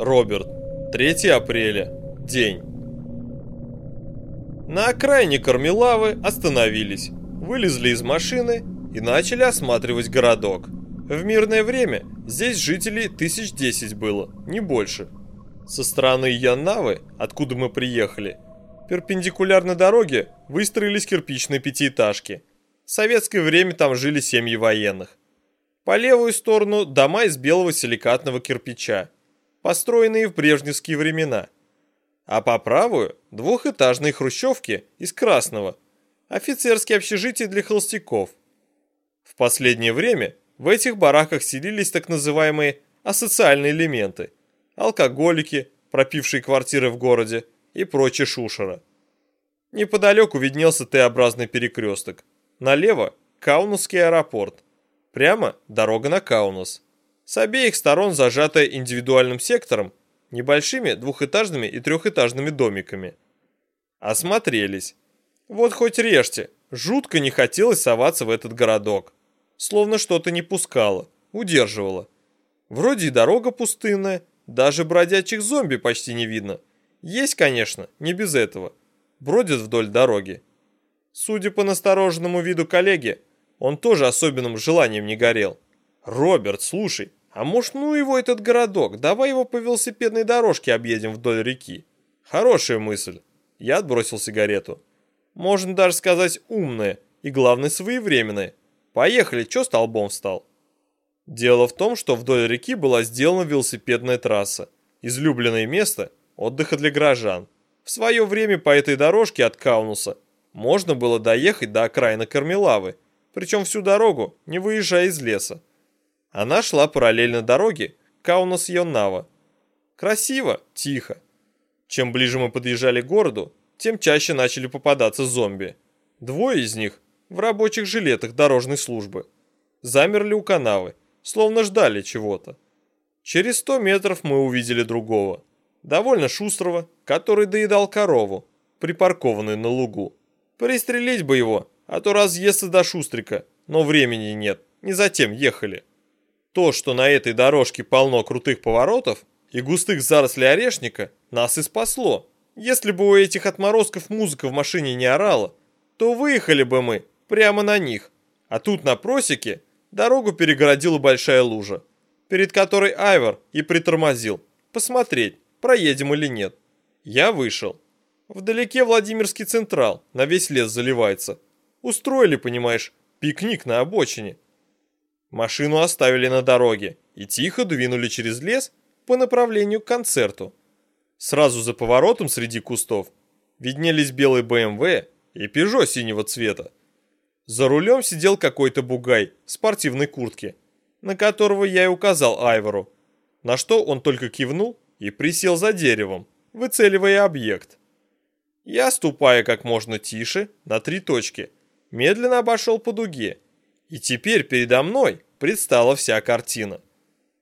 Роберт. 3 апреля. День. На окраине Кармелавы остановились, вылезли из машины и начали осматривать городок. В мирное время здесь жителей тысяч десять было, не больше. Со стороны Яннавы, откуда мы приехали, перпендикулярно дороге выстроились кирпичные пятиэтажки. В советское время там жили семьи военных. По левую сторону дома из белого силикатного кирпича, построенные в брежневские времена. А по правую – двухэтажные хрущевки из красного, офицерские общежития для холостяков. В последнее время в этих бараках селились так называемые асоциальные элементы – алкоголики, пропившие квартиры в городе и прочая шушера. Неподалеку виднелся Т-образный перекресток. Налево – Каунасский аэропорт – Прямо дорога на Каунас. С обеих сторон зажатая индивидуальным сектором, небольшими двухэтажными и трехэтажными домиками. Осмотрелись. Вот хоть режьте, жутко не хотелось соваться в этот городок. Словно что-то не пускало, удерживало. Вроде и дорога пустынная, даже бродячих зомби почти не видно. Есть, конечно, не без этого. Бродят вдоль дороги. Судя по настороженному виду коллеги, он тоже особенным желанием не горел. «Роберт, слушай, а может ну его этот городок, давай его по велосипедной дорожке объедем вдоль реки?» «Хорошая мысль». Я отбросил сигарету. «Можно даже сказать умная и, главное, своевременная. Поехали, чё столбом встал?» Дело в том, что вдоль реки была сделана велосипедная трасса, излюбленное место отдыха для горожан. В свое время по этой дорожке от Каунуса можно было доехать до окраины Кармелавы, причем всю дорогу, не выезжая из леса. Она шла параллельно дороге Каунас-Йоннава. Красиво, тихо. Чем ближе мы подъезжали к городу, тем чаще начали попадаться зомби. Двое из них в рабочих жилетах дорожной службы. Замерли у канавы, словно ждали чего-то. Через сто метров мы увидели другого, довольно шустрого, который доедал корову, припаркованную на лугу. Пристрелить бы его, а то разъестся до Шустрика, но времени нет, не затем ехали. То, что на этой дорожке полно крутых поворотов и густых зарослей орешника, нас и спасло. Если бы у этих отморозков музыка в машине не орала, то выехали бы мы прямо на них. А тут на просеке дорогу перегородила большая лужа, перед которой Айвор и притормозил, посмотреть, проедем или нет. Я вышел. Вдалеке Владимирский Централ, на весь лес заливается. Устроили, понимаешь, пикник на обочине. Машину оставили на дороге и тихо двинули через лес по направлению к концерту. Сразу за поворотом среди кустов виднелись белый БМВ и Пежо синего цвета. За рулем сидел какой-то бугай в спортивной куртке, на которого я и указал Айвору, на что он только кивнул и присел за деревом, выцеливая объект. Я, ступая как можно тише, на три точки – медленно обошел по дуге, и теперь передо мной предстала вся картина.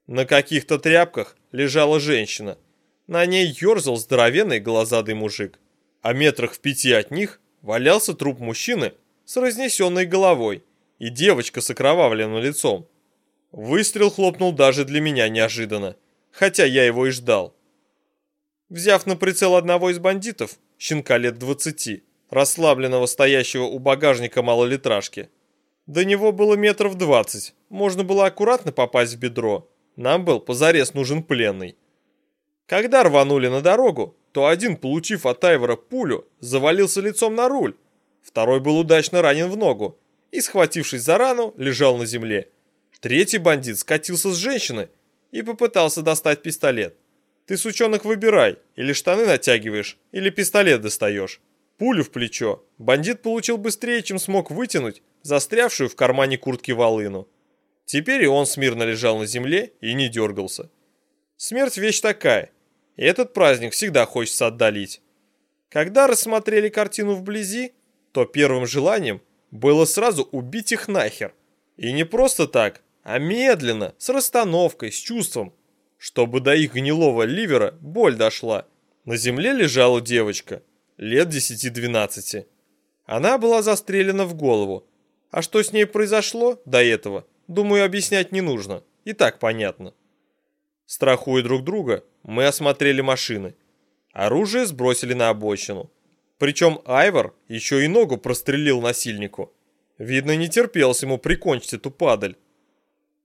На каких-то тряпках лежала женщина, на ней ерзал здоровенный глазадый мужик, а метрах в пяти от них валялся труп мужчины с разнесенной головой и девочка с окровавленным лицом. Выстрел хлопнул даже для меня неожиданно, хотя я его и ждал. Взяв на прицел одного из бандитов, щенка лет двадцати, расслабленного стоящего у багажника малолитражки. До него было метров двадцать, можно было аккуратно попасть в бедро. Нам был позарез нужен пленный. Когда рванули на дорогу, то один, получив от Айвора пулю, завалился лицом на руль. Второй был удачно ранен в ногу и, схватившись за рану, лежал на земле. Третий бандит скатился с женщины и попытался достать пистолет. Ты, сучонок, выбирай, или штаны натягиваешь, или пистолет достаешь. Пулю в плечо бандит получил быстрее, чем смог вытянуть застрявшую в кармане куртки волыну. Теперь и он смирно лежал на земле и не дергался. Смерть вещь такая, и этот праздник всегда хочется отдалить. Когда рассмотрели картину вблизи, то первым желанием было сразу убить их нахер. И не просто так, а медленно, с расстановкой, с чувством, чтобы до их гнилого ливера боль дошла. На земле лежала девочка, лет 10-12. Она была застрелена в голову. А что с ней произошло до этого, думаю, объяснять не нужно. И так понятно. Страхуя друг друга, мы осмотрели машины. Оружие сбросили на обочину. Причем Айвор еще и ногу прострелил насильнику. Видно, не терпелось ему прикончить эту падаль.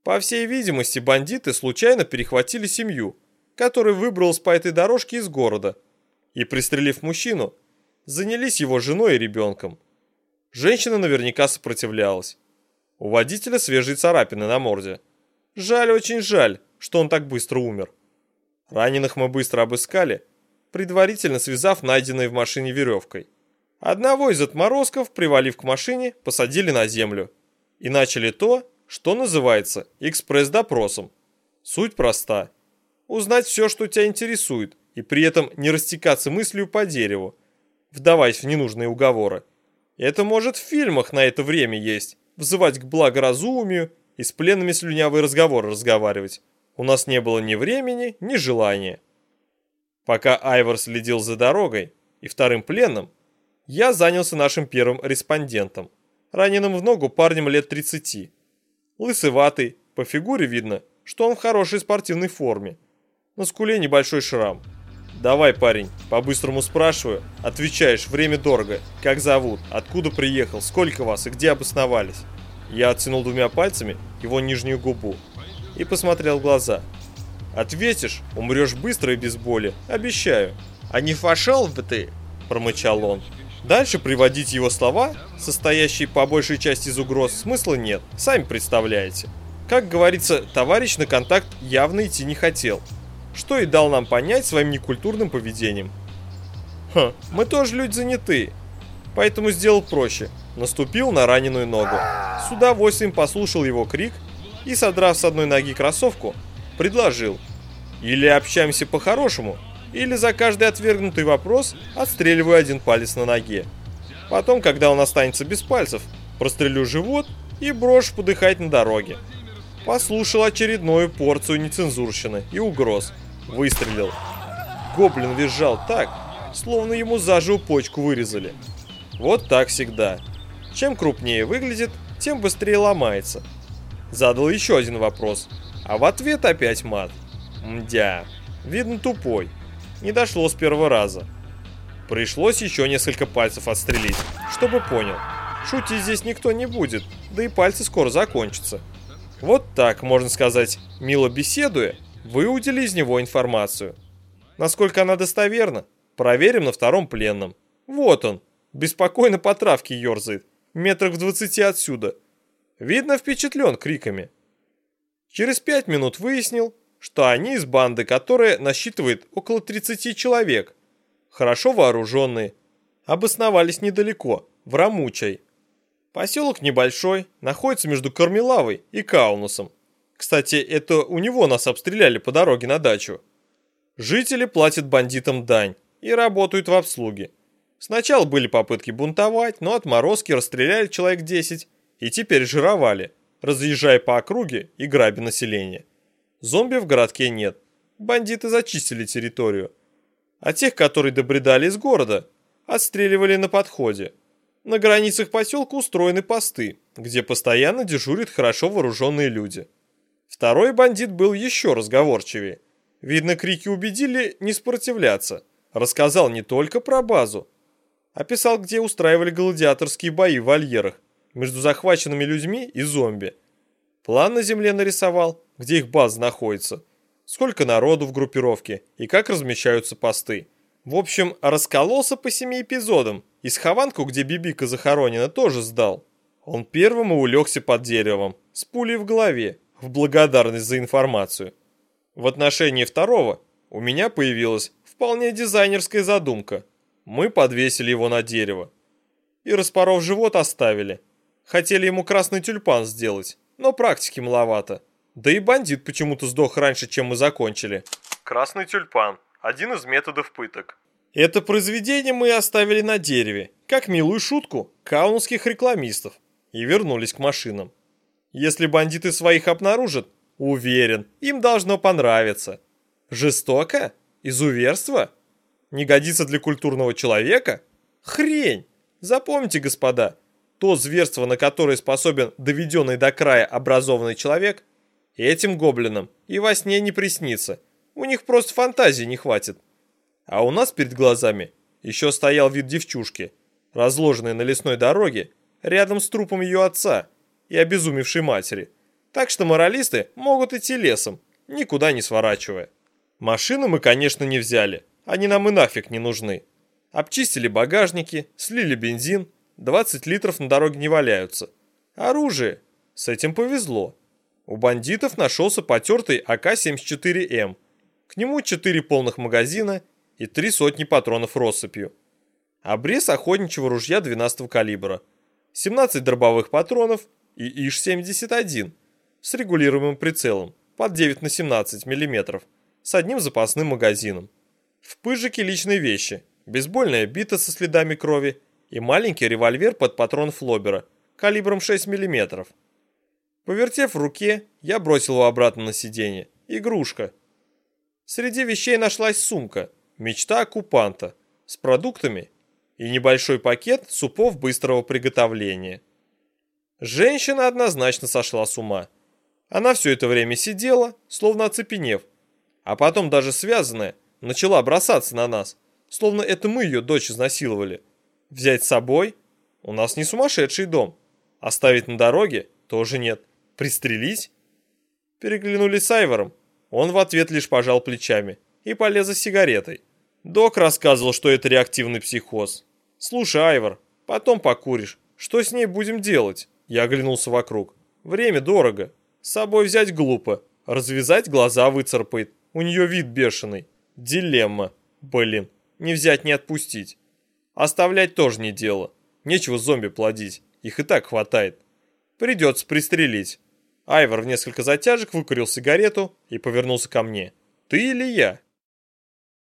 По всей видимости, бандиты случайно перехватили семью, которая выбралась по этой дорожке из города, и, пристрелив мужчину, занялись его женой и ребенком. Женщина наверняка сопротивлялась. У водителя свежие царапины на морде. Жаль, очень жаль, что он так быстро умер. Раненых мы быстро обыскали, предварительно связав найденной в машине веревкой. Одного из отморозков, привалив к машине, посадили на землю. И начали то, что называется экспресс-допросом. Суть проста. Узнать все, что тебя интересует, и при этом не растекаться мыслью по дереву, вдаваясь в ненужные уговоры. Это может в фильмах на это время есть, взывать к благоразумию и с пленными слюнявые разговоры разговаривать у нас не было ни времени, ни желания. Пока Айвор следил за дорогой и вторым пленным, я занялся нашим первым респондентом, раненым в ногу парнем лет 30. Лысыватый, по фигуре видно, что он в хорошей спортивной форме. На скуле небольшой шрам. «Давай, парень, по-быстрому спрашиваю. Отвечаешь, время дорого. Как зовут? Откуда приехал? Сколько вас и где обосновались?» Я оттянул двумя пальцами его нижнюю губу и посмотрел в глаза. «Ответишь, умрешь быстро и без боли, обещаю». «А не фашал бы ты?» – промычал он. Дальше приводить его слова, состоящие по большей части из угроз, смысла нет, сами представляете. Как говорится, товарищ на контакт явно идти не хотел, что и дал нам понять своим некультурным поведением. Хм, мы тоже люди занятые, поэтому сделал проще. Наступил на раненую ногу. С удовольствием послушал его крик и, содрав с одной ноги кроссовку, предложил «Или общаемся по-хорошему, или за каждый отвергнутый вопрос отстреливаю один палец на ноге. Потом, когда он останется без пальцев, прострелю живот и брошу подыхать на дороге». Послушал очередную порцию нецензурщины и угроз. Выстрелил. Гоблин визжал так, словно ему заживо почку вырезали. Вот так всегда. Чем крупнее выглядит, тем быстрее ломается. Задал еще один вопрос, а в ответ опять мат. Мдя, видно тупой. Не дошло с первого раза. Пришлось еще несколько пальцев отстрелить, чтобы понял. Шутить здесь никто не будет, да и пальцы скоро закончатся. Вот так, можно сказать, мило беседуя, выудили из него информацию. Насколько она достоверна, проверим на втором пленном. Вот он, беспокойно по травке ерзает, метрах в двадцати отсюда, Видно, впечатлен криками. Через пять минут выяснил, что они из банды, которая насчитывает около 30 человек, хорошо вооруженные, обосновались недалеко, в Рамучай. Поселок небольшой, находится между Кармелавой и Каунусом. Кстати, это у него нас обстреляли по дороге на дачу. Жители платят бандитам дань и работают в обслуге. Сначала были попытки бунтовать, но отморозки расстреляли человек 10, и теперь жировали, разъезжая по округе и грабя население. Зомби в городке нет, бандиты зачистили территорию. А тех, которые добредали из города, отстреливали на подходе. На границах поселка устроены посты, где постоянно дежурят хорошо вооруженные люди. Второй бандит был еще разговорчивее. Видно, крики убедили не сопротивляться. Рассказал не только про базу. Описал, где устраивали гладиаторские бои в вольерах между захваченными людьми и зомби. План на земле нарисовал, где их база находится, сколько народу в группировке и как размещаются посты. В общем, раскололся по семи эпизодам, и схованку, где Бибика захоронена, тоже сдал. Он первым и улегся под деревом, с пулей в голове, в благодарность за информацию. В отношении второго у меня появилась вполне дизайнерская задумка. Мы подвесили его на дерево. И распоров живот оставили, Хотели ему красный тюльпан сделать, но практики маловато. Да и бандит почему-то сдох раньше, чем мы закончили. Красный тюльпан – один из методов пыток. Это произведение мы оставили на дереве, как милую шутку каунских рекламистов, и вернулись к машинам. Если бандиты своих обнаружат, уверен, им должно понравиться. Жестоко? Изуверство? Не годится для культурного человека? Хрень! Запомните, господа, то зверство, на которое способен доведенный до края образованный человек, Этим гоблинам и во сне не приснится. У них просто фантазии не хватит. А у нас перед глазами еще стоял вид девчушки, разложенной на лесной дороге, рядом с трупом ее отца и обезумевшей матери. Так что моралисты могут идти лесом, никуда не сворачивая. Машины мы, конечно, не взяли, они нам и нафиг не нужны. Обчистили багажники, слили бензин, 20 литров на дороге не валяются. Оружие. С этим повезло. У бандитов нашелся потертый АК-74М. К нему 4 полных магазина и три сотни патронов россыпью. Обрез охотничьего ружья 12 калибра. 17 дробовых патронов и ИШ-71 с регулируемым прицелом под 9 на 17 мм с одним запасным магазином. В пыжике личные вещи, бейсбольная бита со следами крови и маленький револьвер под патрон Флобера калибром 6 мм. Повертев в руке, я бросил его обратно на сиденье. Игрушка. Среди вещей нашлась сумка, мечта оккупанта, с продуктами и небольшой пакет супов быстрого приготовления. Женщина однозначно сошла с ума. Она все это время сидела, словно оцепенев, а потом даже связанная, начала бросаться на нас, словно это мы ее дочь изнасиловали. Взять с собой? У нас не сумасшедший дом. Оставить на дороге? Тоже нет. Пристрелить? Переглянулись с Айвором. Он в ответ лишь пожал плечами и полез за сигаретой. Док рассказывал, что это реактивный психоз. Слушай, Айвор, потом покуришь. Что с ней будем делать? Я оглянулся вокруг. Время дорого. С собой взять глупо. Развязать глаза выцарпает. У нее вид бешеный. Дилемма. Блин, не взять, не отпустить. Оставлять тоже не дело. Нечего зомби плодить. Их и так хватает. Придется пристрелить. Айвор в несколько затяжек выкурил сигарету и повернулся ко мне. «Ты или я?»